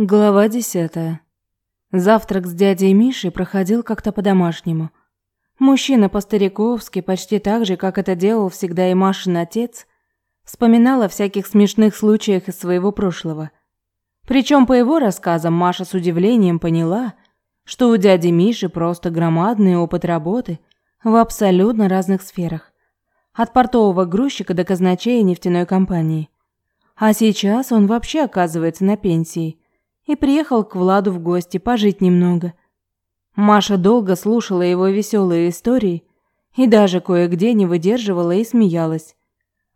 Глава десятая. Завтрак с дядей Мишей проходил как-то по-домашнему. Мужчина по-стариковски, почти так же, как это делал всегда и Машин отец, вспоминал о всяких смешных случаях из своего прошлого. Причем по его рассказам Маша с удивлением поняла, что у дяди Миши просто громадный опыт работы в абсолютно разных сферах. От портового грузчика до казначея нефтяной компании. А сейчас он вообще оказывается на пенсии – и приехал к Владу в гости пожить немного. Маша долго слушала его веселые истории и даже кое-где не выдерживала и смеялась.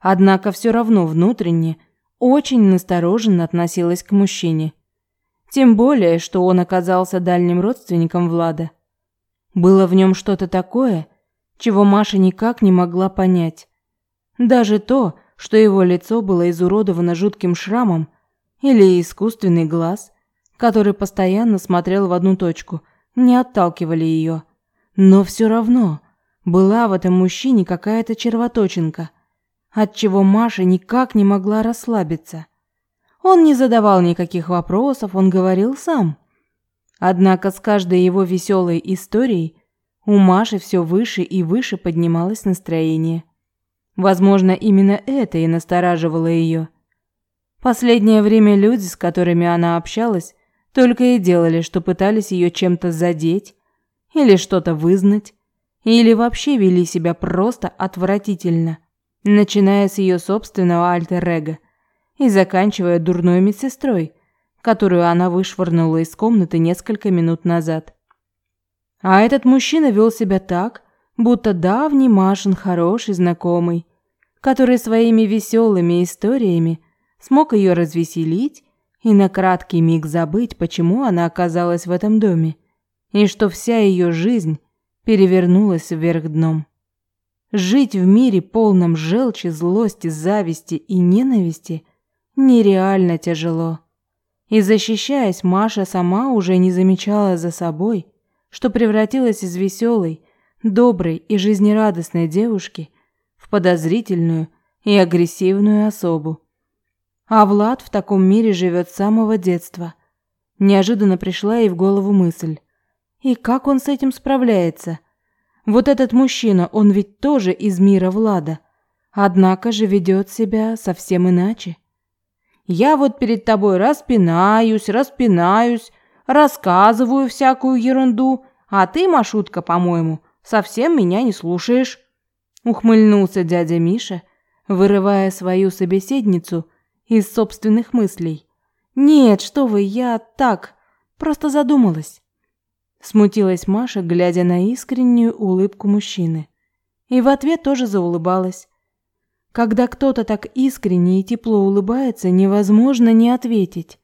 Однако все равно внутренне очень настороженно относилась к мужчине. Тем более, что он оказался дальним родственником Влада. Было в нем что-то такое, чего Маша никак не могла понять. Даже то, что его лицо было изуродовано жутким шрамом или искусственный глаз, который постоянно смотрел в одну точку, не отталкивали ее. Но все равно была в этом мужчине какая-то червоточинка, от чего Маша никак не могла расслабиться. Он не задавал никаких вопросов, он говорил сам. Однако с каждой его веселой историей у Маши все выше и выше поднималось настроение. Возможно, именно это и настораживало ее. Последнее время люди, с которыми она общалась, только и делали, что пытались ее чем-то задеть или что-то вызнать, или вообще вели себя просто отвратительно, начиная с ее собственного альтер-эго и заканчивая дурной медсестрой, которую она вышвырнула из комнаты несколько минут назад. А этот мужчина вел себя так, будто давний Машин хороший знакомый, который своими веселыми историями смог ее развеселить и на краткий миг забыть, почему она оказалась в этом доме, и что вся ее жизнь перевернулась вверх дном. Жить в мире полном желчи, злости, зависти и ненависти нереально тяжело. И защищаясь, Маша сама уже не замечала за собой, что превратилась из веселой, доброй и жизнерадостной девушки в подозрительную и агрессивную особу. А Влад в таком мире живет с самого детства. Неожиданно пришла ей в голову мысль. И как он с этим справляется? Вот этот мужчина, он ведь тоже из мира Влада. Однако же ведет себя совсем иначе. Я вот перед тобой распинаюсь, распинаюсь, рассказываю всякую ерунду, а ты, Машутка, по-моему, совсем меня не слушаешь. Ухмыльнулся дядя Миша, вырывая свою собеседницу из собственных мыслей. «Нет, что вы, я так, просто задумалась». Смутилась Маша, глядя на искреннюю улыбку мужчины. И в ответ тоже заулыбалась. Когда кто-то так искренне и тепло улыбается, невозможно не ответить.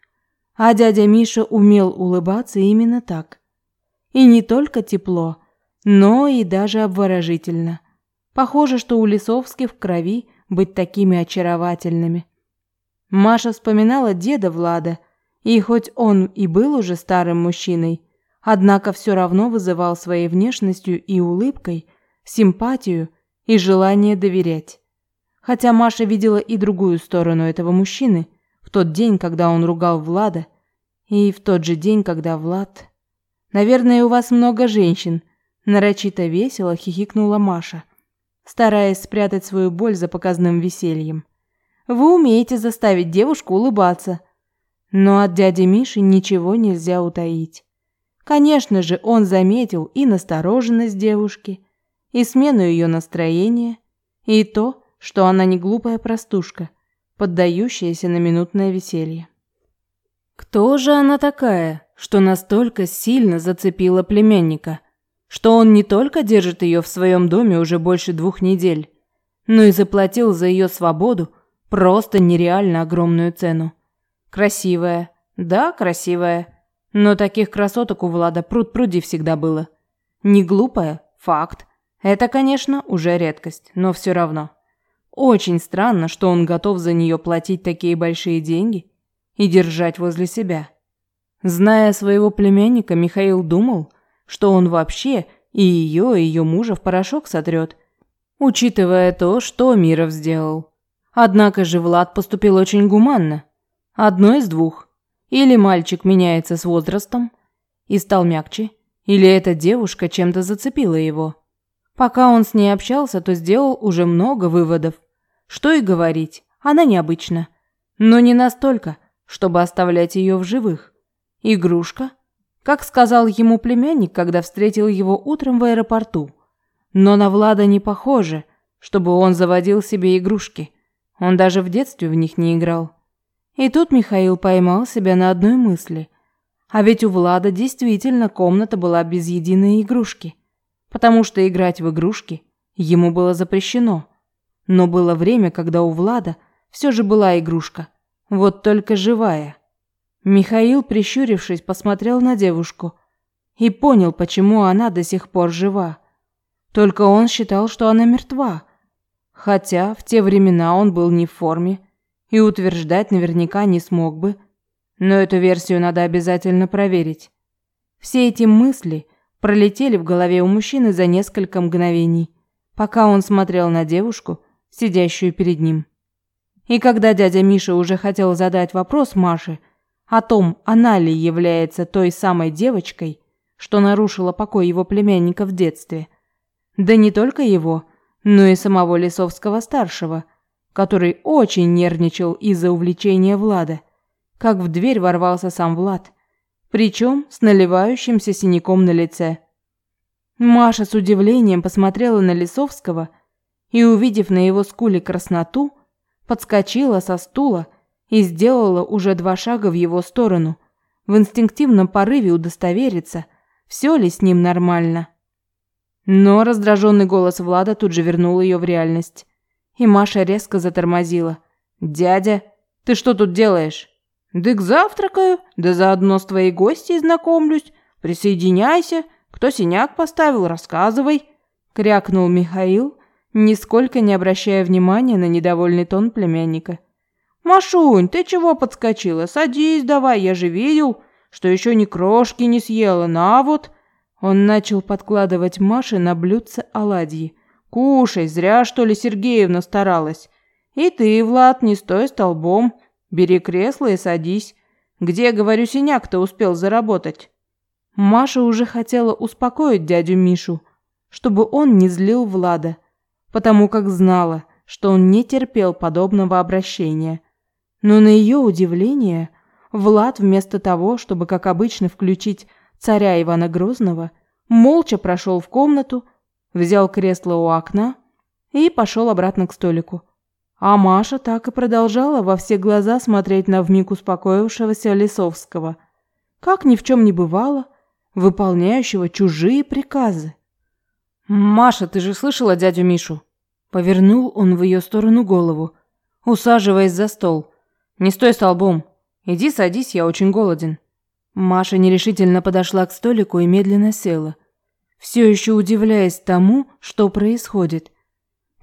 А дядя Миша умел улыбаться именно так. И не только тепло, но и даже обворожительно. Похоже, что у Лисовских в крови быть такими очаровательными. Маша вспоминала деда Влада, и хоть он и был уже старым мужчиной, однако все равно вызывал своей внешностью и улыбкой симпатию и желание доверять. Хотя Маша видела и другую сторону этого мужчины в тот день, когда он ругал Влада, и в тот же день, когда Влад... «Наверное, у вас много женщин», – нарочито весело хихикнула Маша, стараясь спрятать свою боль за показным весельем. Вы умеете заставить девушку улыбаться. Но от дяди Миши ничего нельзя утаить. Конечно же, он заметил и настороженность девушки, и смену ее настроения, и то, что она не глупая простушка, поддающаяся на минутное веселье. Кто же она такая, что настолько сильно зацепила племянника, что он не только держит ее в своем доме уже больше двух недель, но и заплатил за ее свободу Просто нереально огромную цену. Красивая. Да, красивая. Но таких красоток у Влада пруд-пруди всегда было. Не глупая, факт. Это, конечно, уже редкость, но все равно. Очень странно, что он готов за нее платить такие большие деньги и держать возле себя. Зная своего племянника, Михаил думал, что он вообще и ее, и ее мужа в порошок сотрет, учитывая то, что Миров сделал. Однако же Влад поступил очень гуманно. Одно из двух. Или мальчик меняется с возрастом и стал мягче, или эта девушка чем-то зацепила его. Пока он с ней общался, то сделал уже много выводов. Что и говорить, она необычна. Но не настолько, чтобы оставлять ее в живых. Игрушка, как сказал ему племянник, когда встретил его утром в аэропорту. Но на Влада не похоже, чтобы он заводил себе игрушки. Он даже в детстве в них не играл. И тут Михаил поймал себя на одной мысли. А ведь у Влада действительно комната была без единой игрушки. Потому что играть в игрушки ему было запрещено. Но было время, когда у Влада все же была игрушка. Вот только живая. Михаил, прищурившись, посмотрел на девушку и понял, почему она до сих пор жива. Только он считал, что она мертва. Хотя в те времена он был не в форме и утверждать наверняка не смог бы, но эту версию надо обязательно проверить. Все эти мысли пролетели в голове у мужчины за несколько мгновений, пока он смотрел на девушку, сидящую перед ним. И когда дядя Миша уже хотел задать вопрос Маше о том, она ли является той самой девочкой, что нарушила покой его племянника в детстве, да не только его, но и самого Лисовского-старшего – который очень нервничал из-за увлечения Влада, как в дверь ворвался сам Влад, причем с наливающимся синяком на лице. Маша с удивлением посмотрела на Лисовского и, увидев на его скуле красноту, подскочила со стула и сделала уже два шага в его сторону, в инстинктивном порыве удостовериться, все ли с ним нормально. Но раздраженный голос Влада тут же вернул ее в реальность. И Маша резко затормозила. «Дядя, ты что тут делаешь?» «Дык завтракаю, да заодно с твоей гостьей знакомлюсь. Присоединяйся. Кто синяк поставил, рассказывай», — крякнул Михаил, нисколько не обращая внимания на недовольный тон племянника. «Машунь, ты чего подскочила? Садись давай, я же видел, что еще ни крошки не съела, на вот». Он начал подкладывать Маше на блюдце оладьи. Кушай, зря, что ли, Сергеевна старалась. И ты, Влад, не стой столбом. Бери кресло и садись. Где, говорю, синяк-то успел заработать?» Маша уже хотела успокоить дядю Мишу, чтобы он не злил Влада, потому как знала, что он не терпел подобного обращения. Но на ее удивление, Влад вместо того, чтобы, как обычно, включить царя Ивана Грозного, молча прошел в комнату, взял кресло у окна и пошел обратно к столику. А Маша так и продолжала во все глаза смотреть на вмиг успокоившегося Лисовского, как ни в чем не бывало, выполняющего чужие приказы. «Маша, ты же слышала дядю Мишу?» Повернул он в ее сторону голову, усаживаясь за стол. «Не стой столбом. Иди садись, я очень голоден». Маша нерешительно подошла к столику и медленно села – все еще удивляясь тому, что происходит.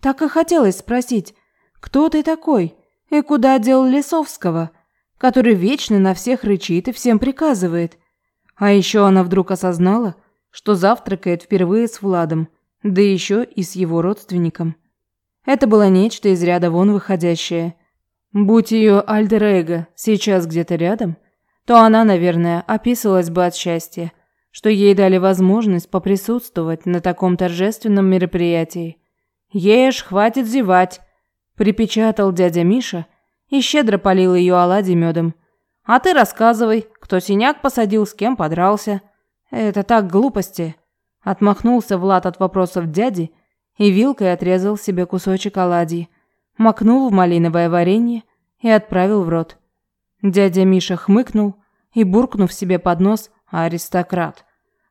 Так и хотелось спросить, кто ты такой и куда дел Лесовского, который вечно на всех рычит и всем приказывает. А еще она вдруг осознала, что завтракает впервые с Владом, да еще и с его родственником. Это было нечто из ряда вон выходящее. Будь ее альтер сейчас где-то рядом, то она, наверное, описывалась бы от счастья – что ей дали возможность поприсутствовать на таком торжественном мероприятии. «Ешь, хватит зевать!» – припечатал дядя Миша и щедро полил ее оладьи медом. «А ты рассказывай, кто синяк посадил, с кем подрался». «Это так глупости!» – отмахнулся Влад от вопросов дяди и вилкой отрезал себе кусочек оладьи, макнул в малиновое варенье и отправил в рот. Дядя Миша хмыкнул и, буркнув себе под нос, аристократ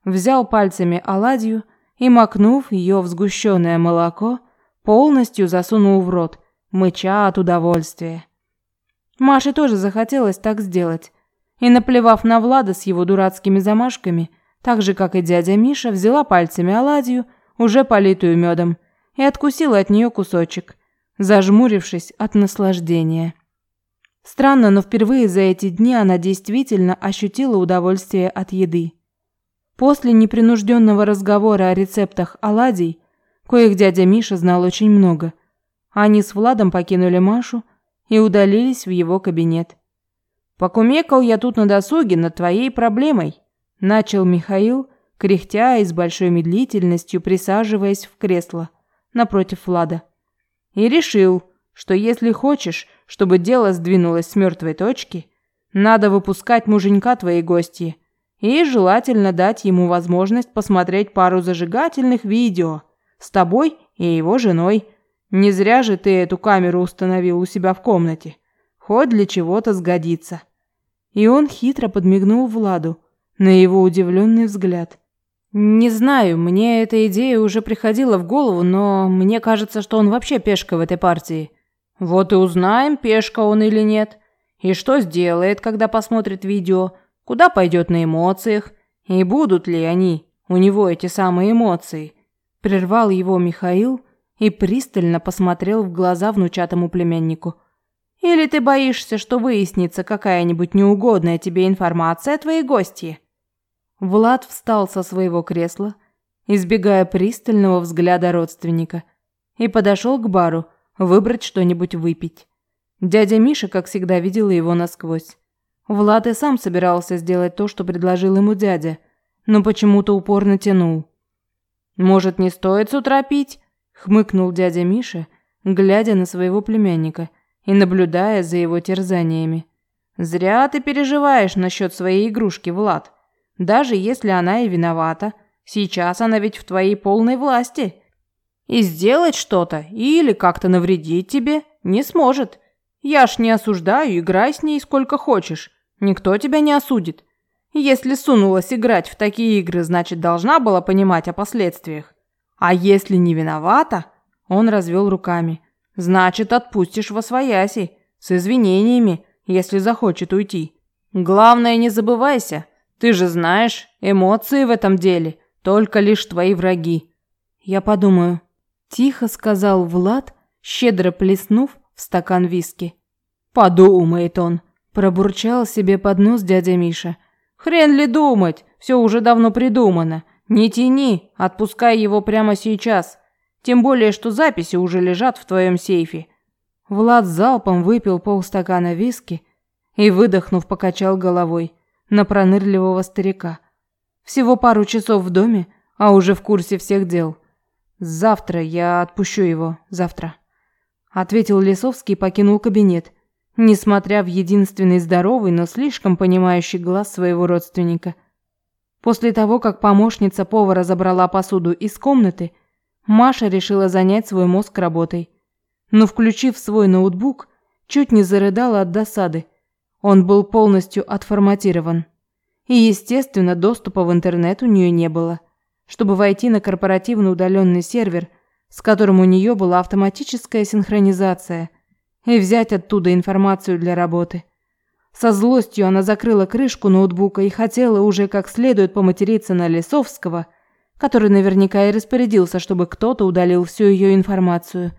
взял пальцами оладью и, макнув ее в сгущенное молоко, полностью засунул в рот, мыча от удовольствия. Маше тоже захотелось так сделать. И, наплевав на Влада с его дурацкими замашками, так же, как и дядя Миша, взяла пальцами оладью, уже политую медом, и откусила от нее кусочек, зажмурившись от наслаждения. Странно, но впервые за эти дни она действительно ощутила удовольствие от еды. После непринужденного разговора о рецептах оладий, коих дядя Миша знал очень много, они с Владом покинули Машу и удалились в его кабинет. Покумекал я тут на досуге над твоей проблемой, начал Михаил, кряхтя и с большой медлительностью присаживаясь в кресло напротив Влада. И решил, что если хочешь, чтобы дело сдвинулось с мертвой точки, надо выпускать муженька твоей гости и желательно дать ему возможность посмотреть пару зажигательных видео с тобой и его женой. Не зря же ты эту камеру установил у себя в комнате. Хоть для чего-то сгодится. И он хитро подмигнул Владу на его удивленный взгляд. Не знаю, мне эта идея уже приходила в голову, но мне кажется, что он вообще пешка в этой партии. Вот и узнаем, пешка он или нет. И что сделает, когда посмотрит видео, куда пойдет на эмоциях, и будут ли они, у него эти самые эмоции. Прервал его Михаил и пристально посмотрел в глаза внучатому племяннику. Или ты боишься, что выяснится какая-нибудь неугодная тебе информация о твоей гостье? Влад встал со своего кресла, избегая пристального взгляда родственника, и подошел к бару выбрать что-нибудь выпить. Дядя Миша, как всегда, видел его насквозь. Влад и сам собирался сделать то, что предложил ему дядя, но почему-то упорно тянул. «Может, не стоит с утра пить?» – хмыкнул дядя Миша, глядя на своего племянника и наблюдая за его терзаниями. «Зря ты переживаешь насчет своей игрушки, Влад. Даже если она и виновата, сейчас она ведь в твоей полной власти. И сделать что-то или как-то навредить тебе не сможет. Я ж не осуждаю, играй с ней сколько хочешь. Никто тебя не осудит. Если сунулась играть в такие игры, значит, должна была понимать о последствиях. А если не виновата, он развел руками. Значит, отпустишь во свояси, с извинениями, если захочет уйти. Главное, не забывайся, ты же знаешь, эмоции в этом деле только лишь твои враги. Я подумаю, тихо сказал Влад, щедро плеснув в стакан виски. Подумает он, пробурчал себе под нос дядя Миша. Хрен ли думать, все уже давно придумано. Не тяни, отпускай его прямо сейчас. Тем более, что записи уже лежат в твоем сейфе. Влад залпом выпил полстакана виски и, выдохнув, покачал головой на пронырливого старика. Всего пару часов в доме, а уже в курсе всех дел. Завтра я отпущу его, завтра. Ответил Лесовский и покинул кабинет, несмотря в единственный здоровый, но слишком понимающий глаз своего родственника. После того, как помощница повара забрала посуду из комнаты, Маша решила занять свой мозг работой. Но включив свой ноутбук, чуть не зарыдала от досады. Он был полностью отформатирован. И, естественно, доступа в интернет у нее не было. Чтобы войти на корпоративный удаленный сервер, с которым у нее была автоматическая синхронизация, и взять оттуда информацию для работы. Со злостью она закрыла крышку ноутбука и хотела уже как следует поматериться на Лесовского, который наверняка и распорядился, чтобы кто-то удалил всю ее информацию.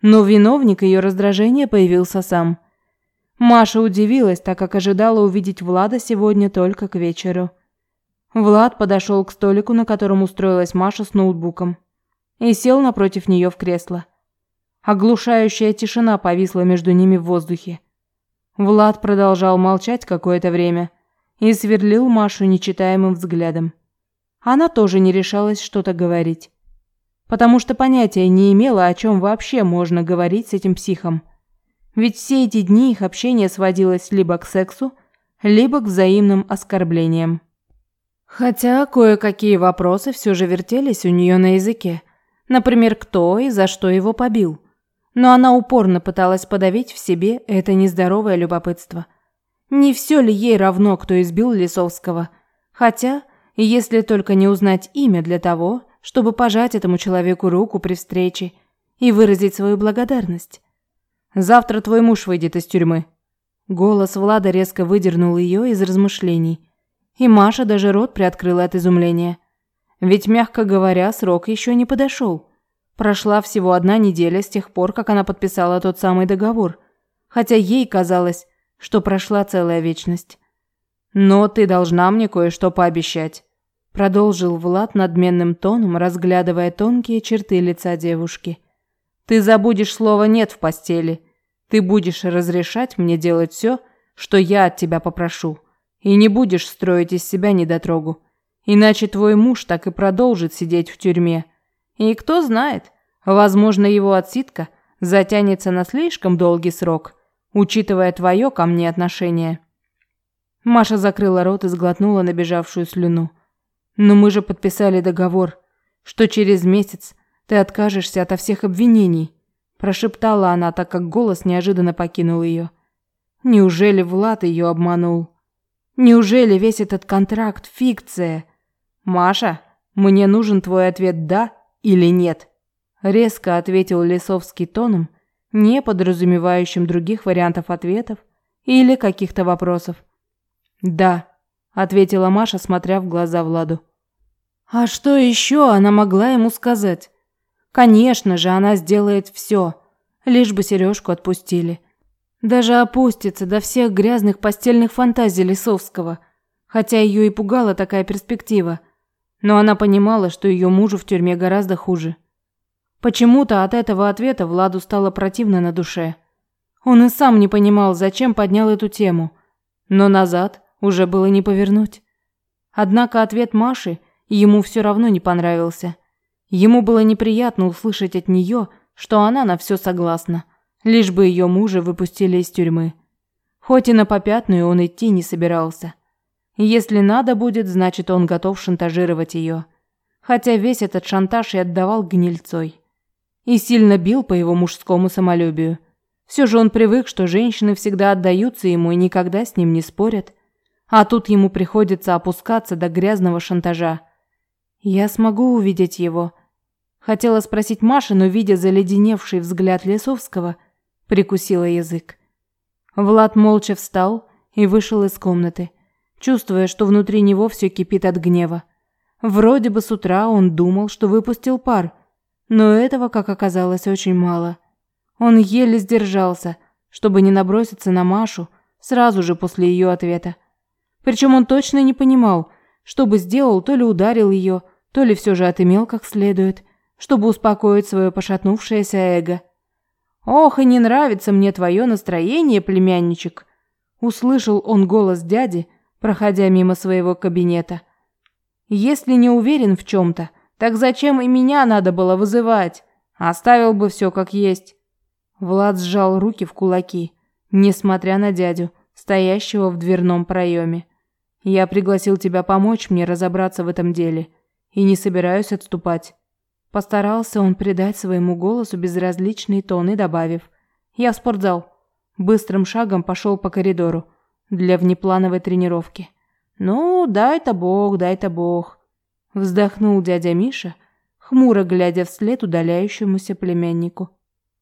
Но виновник ее раздражения появился сам – Маша удивилась, так как ожидала увидеть Влада сегодня только к вечеру. Влад подошел к столику, на котором устроилась Маша с ноутбуком, и сел напротив нее в кресло. Оглушающая тишина повисла между ними в воздухе. Влад продолжал молчать какое-то время и сверлил Машу нечитаемым взглядом. Она тоже не решалась что-то говорить, потому что понятия не имела, о чем вообще можно говорить с этим психом. Ведь все эти дни их общение сводилось либо к сексу, либо к взаимным оскорблениям. Хотя кое-какие вопросы все же вертелись у нее на языке. Например, кто и за что его побил. Но она упорно пыталась подавить в себе это нездоровое любопытство. Не все ли ей равно, кто избил Лисовского? Хотя, если только не узнать имя для того, чтобы пожать этому человеку руку при встрече и выразить свою благодарность. Завтра твой муж выйдет из тюрьмы. Голос Влада резко выдернул ее из размышлений, и Маша даже рот приоткрыла от изумления. Ведь, мягко говоря, срок еще не подошел. Прошла всего одна неделя с тех пор, как она подписала тот самый договор, хотя ей казалось, что прошла целая вечность. Но ты должна мне кое-что пообещать, продолжил Влад надменным тоном, разглядывая тонкие черты лица девушки. Ты забудешь слово «нет» в постели. Ты будешь разрешать мне делать все, что я от тебя попрошу. И не будешь строить из себя недотрогу. Иначе твой муж так и продолжит сидеть в тюрьме. И кто знает, возможно, его отсидка затянется на слишком долгий срок, учитывая твое ко мне отношение. Маша закрыла рот и сглотнула набежавшую слюну. Но мы же подписали договор, что через месяц ты откажешься ото всех обвинений, прошептала она, так как голос неожиданно покинул ее. Неужели Влад ее обманул? Неужели весь этот контракт фикция? Маша, мне нужен твой ответ да или нет. Резко ответил Лесовский тоном, не подразумевающим других вариантов ответов или каких-то вопросов. Да, ответила Маша, смотря в глаза Владу. А что еще она могла ему сказать? Конечно же, она сделает все, лишь бы Сережку отпустили. Даже опустится до всех грязных постельных фантазий Лисовского, хотя ее и пугала такая перспектива. Но она понимала, что ее мужу в тюрьме гораздо хуже. Почему-то от этого ответа Владу стало противно на душе. Он и сам не понимал, зачем поднял эту тему, но назад уже было не повернуть. Однако ответ Маши ему все равно не понравился. Ему было неприятно услышать от нее, что она на все согласна, лишь бы ее мужа выпустили из тюрьмы. Хоть и на попятную он идти не собирался. Если надо будет, значит, он готов шантажировать ее. Хотя весь этот шантаж и отдавал гнильцой. И сильно бил по его мужскому самолюбию. Все же он привык, что женщины всегда отдаются ему и никогда с ним не спорят. А тут ему приходится опускаться до грязного шантажа. «Я смогу увидеть его?» Хотела спросить Маша, но, видя заледеневший взгляд Лесовского, прикусила язык. Влад молча встал и вышел из комнаты, чувствуя, что внутри него все кипит от гнева. Вроде бы с утра он думал, что выпустил пар, но этого, как оказалось, очень мало. Он еле сдержался, чтобы не наброситься на Машу сразу же после ее ответа. Причем он точно не понимал, что бы сделал, то ли ударил ее, то ли все же отымел как следует, чтобы успокоить свое пошатнувшееся эго. «Ох, и не нравится мне твое настроение, племянничек!» Услышал он голос дяди, проходя мимо своего кабинета. «Если не уверен в чем-то, так зачем и меня надо было вызывать? Оставил бы все как есть». Влад сжал руки в кулаки, несмотря на дядю, стоящего в дверном проеме. Я пригласил тебя помочь мне разобраться в этом деле и не собираюсь отступать. Постарался он придать своему голосу безразличный тон и добавив: "Я в спортзал". Быстрым шагом пошел по коридору для внеплановой тренировки. Ну, дай-то бог, дай-то бог, вздохнул дядя Миша, хмуро глядя вслед удаляющемуся племяннику.